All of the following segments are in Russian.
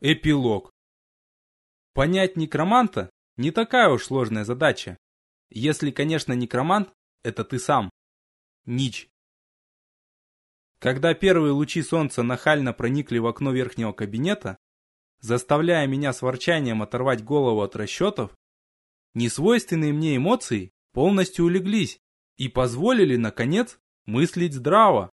Эпилог. Понять некроманта не такая уж сложная задача. Если, конечно, некромант – это ты сам. Нич. Когда первые лучи солнца нахально проникли в окно верхнего кабинета, заставляя меня с ворчанием оторвать голову от расчетов, несвойственные мне эмоции полностью улеглись и позволили, наконец, мыслить здраво.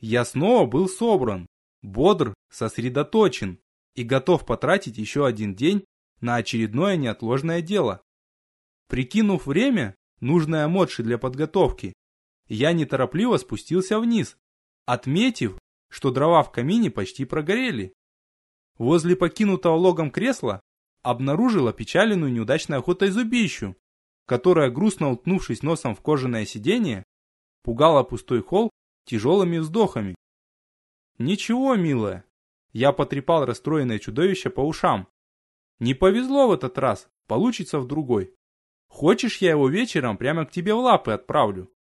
Я снова был собран, бодр, сосредоточен и готов потратить еще один день на очередное неотложное дело. Прикинув время, нужное Модши для подготовки, я неторопливо спустился вниз, отметив, что дрова в камине почти прогорели. Возле покинутого логом кресла обнаружила печаленную неудачной охотой зубищу, которая, грустно уткнувшись носом в кожаное сиденье, пугала пустой холл тяжелыми вздохами. «Ничего, милая, я потрепал расстроенное чудовище по ушам. Не повезло в этот раз, получится в другой. Хочешь, я его вечером прямо к тебе в лапы отправлю?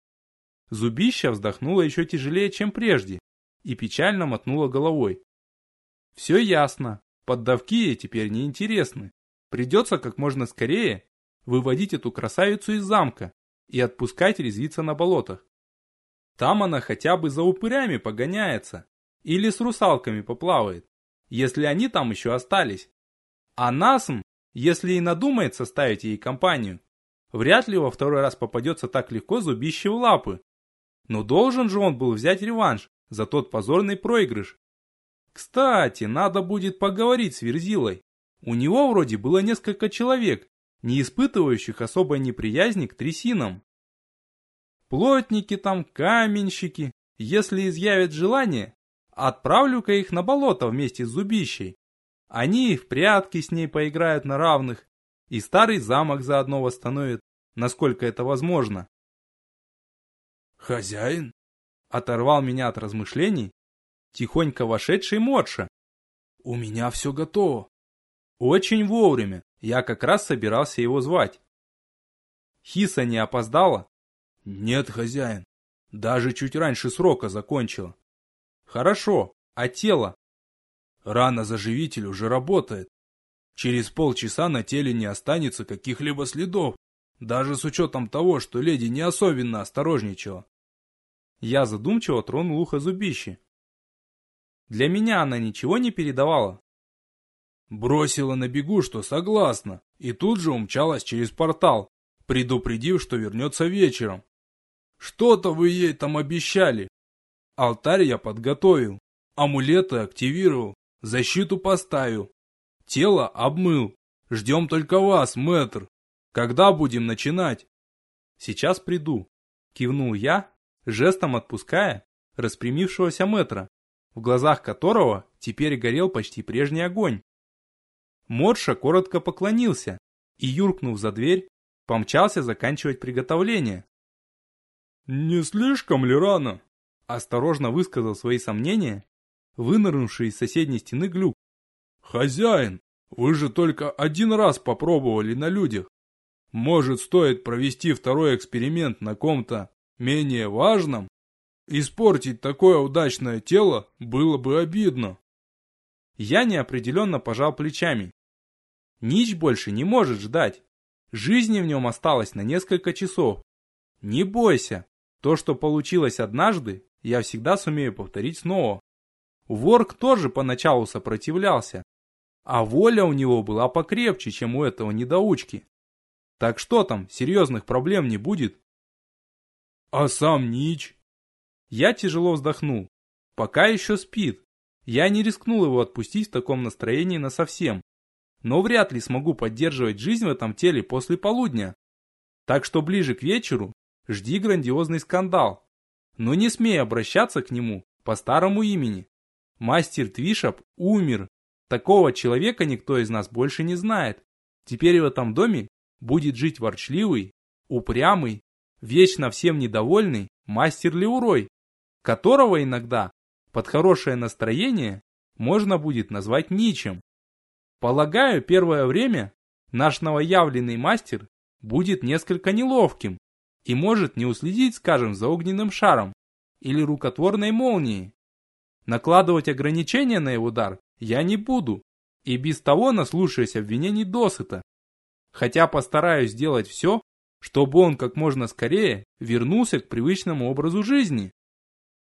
Зубища вздохнула еще тяжелее, чем прежде, и печально мотнула головой. Все ясно, поддавки ей теперь не интересны. Придется как можно скорее выводить эту красавицу из замка и отпускать резвиться на болотах. Там она хотя бы за упырями погоняется, или с русалками поплавает, если они там еще остались. А Насм, если и надумает составить ей компанию, вряд ли во второй раз попадется так легко зубище в лапы. Но должен же он был взять реванш за тот позорный проигрыш. Кстати, надо будет поговорить с Верзилой. У него вроде было несколько человек, не испытывающих особой неприязни к трясинам. Плотники там, каменщики, если изъявят желание, Отправлю-ка их на болото вместе с зубищей. Они в прятки с ней поиграют на равных, и старый замок заодно восстановят, насколько это возможно. «Хозяин?» Оторвал меня от размышлений, тихонько вошедший Модша. «У меня все готово». Очень вовремя, я как раз собирался его звать. Хиса не опоздала? Нет, хозяин, даже чуть раньше срока закончила. Хорошо, а тело? Рана-заживитель уже работает. Через полчаса на теле не останется каких-либо следов, даже с учетом того, что леди не особенно осторожничала. Я задумчиво тронул ухо зубище. Для меня она ничего не передавала. Бросила на бегу, что согласна, и тут же умчалась через портал, предупредив, что вернется вечером. Что-то вы ей там обещали, Алтарь я подготовил, амулеты активировал, защиту поставил. Тело обмыл. Ждем только вас, мэтр. Когда будем начинать? Сейчас приду. Кивнул я, жестом отпуская распрямившегося мэтра, в глазах которого теперь горел почти прежний огонь. Морша коротко поклонился и, юркнув за дверь, помчался заканчивать приготовление. «Не слишком ли рано?» Осторожно высказал свои сомнения, вынырнувший из соседней стены глюк. «Хозяин, вы же только один раз попробовали на людях. Может, стоит провести второй эксперимент на ком-то менее важном? Испортить такое удачное тело было бы обидно». Я неопределенно пожал плечами. Нич больше не может ждать. Жизни в нем осталось на несколько часов. Не бойся, то, что получилось однажды, я всегда сумею повторить снова. Ворк тоже поначалу сопротивлялся, а воля у него была покрепче, чем у этого недоучки. Так что там, серьезных проблем не будет? А сам Нич? Я тяжело вздохнул. Пока еще спит. Я не рискнул его отпустить в таком настроении насовсем. Но вряд ли смогу поддерживать жизнь в этом теле после полудня. Так что ближе к вечеру жди грандиозный скандал. Но не смей обращаться к нему по старому имени. Мастер Твишап умер. Такого человека никто из нас больше не знает. Теперь в этом доме будет жить ворчливый, упрямый, вечно всем недовольный мастер Леурой, которого иногда под хорошее настроение можно будет назвать ничем. Полагаю, первое время наш новоявленный мастер будет несколько неловким, и может не уследить, скажем, за огненным шаром или рукотворной молнией. Накладывать ограничения на его дар я не буду И без того наслушаюсь обвинений досыта. Хотя постараюсь сделать все, чтобы он как можно скорее вернулся к привычному образу жизни.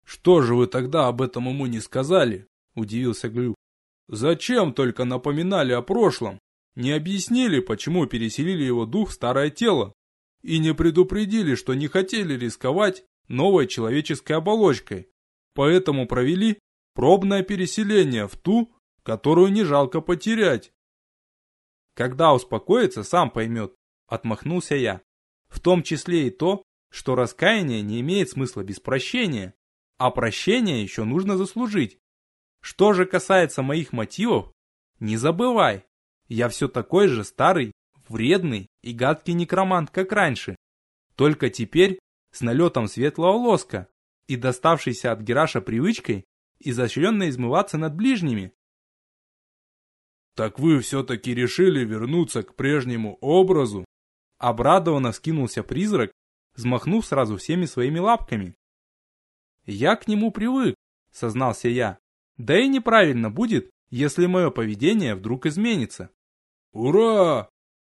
«Что же вы тогда об этом ему не сказали?» – удивился Глюк. «Зачем только напоминали о прошлом? Не объяснили, почему переселили его дух в старое тело? И не предупредили, что не хотели рисковать новой человеческой оболочкой, поэтому провели пробное переселение в ту, которую не жалко потерять?» «Когда успокоится, сам поймет», – отмахнулся я. «В том числе и то, что раскаяние не имеет смысла без прощения. А прощение еще нужно заслужить. Что же касается моих мотивов, не забывай, я все такой же старый, вредный и гадкий некромант, как раньше. Только теперь с налетом светлого лоска и доставшейся от Гераша привычкой изощренно измываться над ближними. «Так вы все-таки решили вернуться к прежнему образу?» Обрадованно вскинулся призрак, взмахнув сразу всеми своими лапками. Я к нему привык, сознался я. Да и неправильно будет, если мое поведение вдруг изменится. Ура!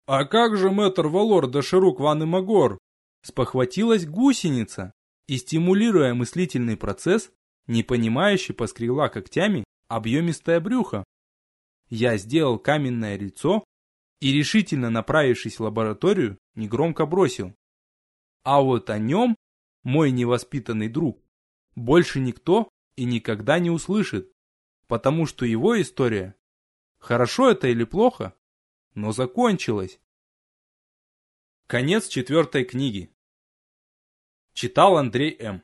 А как же мэтр Валор да Ширук Ван и Магор? Спохватилась гусеница и, стимулируя мыслительный процесс, непонимающе поскрела когтями объемистое брюхо. Я сделал каменное лицо и, решительно направившись в лабораторию, негромко бросил. А вот о нем, мой невоспитанный друг, больше никто и никогда не услышит, потому что его история, хорошо это или плохо, но закончилась. Конец четвертой книги. Читал Андрей М.